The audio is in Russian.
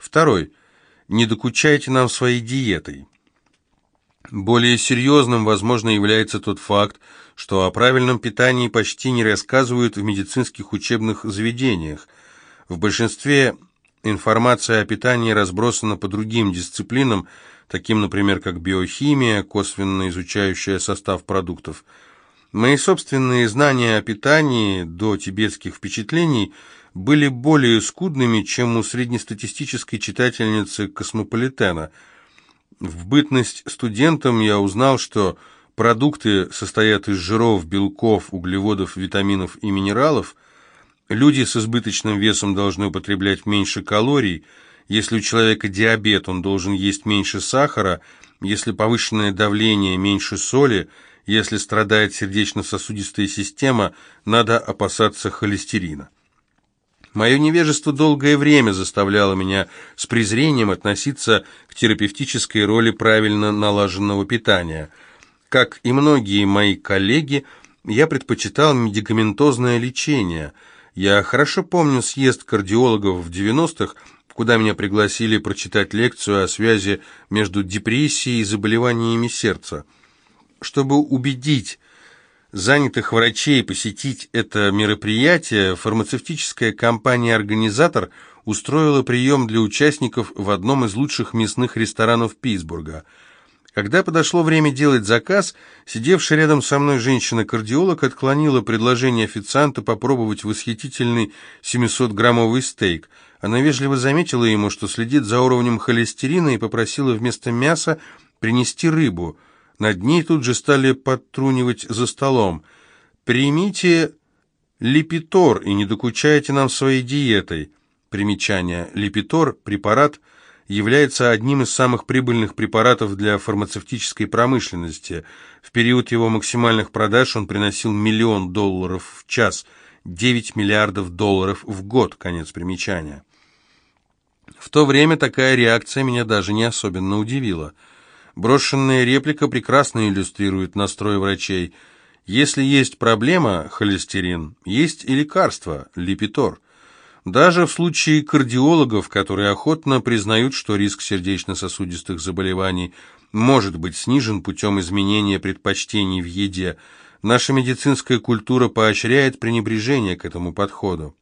Второй. Не докучайте нам своей диетой. Более серьезным, возможно, является тот факт, что о правильном питании почти не рассказывают в медицинских учебных заведениях. В большинстве информация о питании разбросана по другим дисциплинам, таким, например, как биохимия, косвенно изучающая состав продуктов. Мои собственные знания о питании до тибетских впечатлений были более скудными, чем у среднестатистической читательницы «Космополитена», в бытность студентом я узнал, что продукты состоят из жиров, белков, углеводов, витаминов и минералов. Люди с избыточным весом должны употреблять меньше калорий. Если у человека диабет, он должен есть меньше сахара. Если повышенное давление, меньше соли. Если страдает сердечно-сосудистая система, надо опасаться холестерина. Мое невежество долгое время заставляло меня с презрением относиться к терапевтической роли правильно налаженного питания. Как и многие мои коллеги, я предпочитал медикаментозное лечение. Я хорошо помню съезд кардиологов в 90-х, куда меня пригласили прочитать лекцию о связи между депрессией и заболеваниями сердца. Чтобы убедить занятых врачей посетить это мероприятие, фармацевтическая компания-организатор устроила прием для участников в одном из лучших мясных ресторанов Питтсбурга. Когда подошло время делать заказ, сидевшая рядом со мной женщина-кардиолог отклонила предложение официанта попробовать восхитительный 700-граммовый стейк. Она вежливо заметила ему, что следит за уровнем холестерина и попросила вместо мяса принести рыбу – над ней тут же стали подтрунивать за столом. «Примите липитор и не докучайте нам своей диетой». Примечание. Липитор – препарат, является одним из самых прибыльных препаратов для фармацевтической промышленности. В период его максимальных продаж он приносил миллион долларов в час, 9 миллиардов долларов в год, конец примечания. В то время такая реакция меня даже не особенно удивила – Брошенная реплика прекрасно иллюстрирует настрой врачей. Если есть проблема, холестерин, есть и лекарство, липитор. Даже в случае кардиологов, которые охотно признают, что риск сердечно-сосудистых заболеваний может быть снижен путем изменения предпочтений в еде, наша медицинская культура поощряет пренебрежение к этому подходу.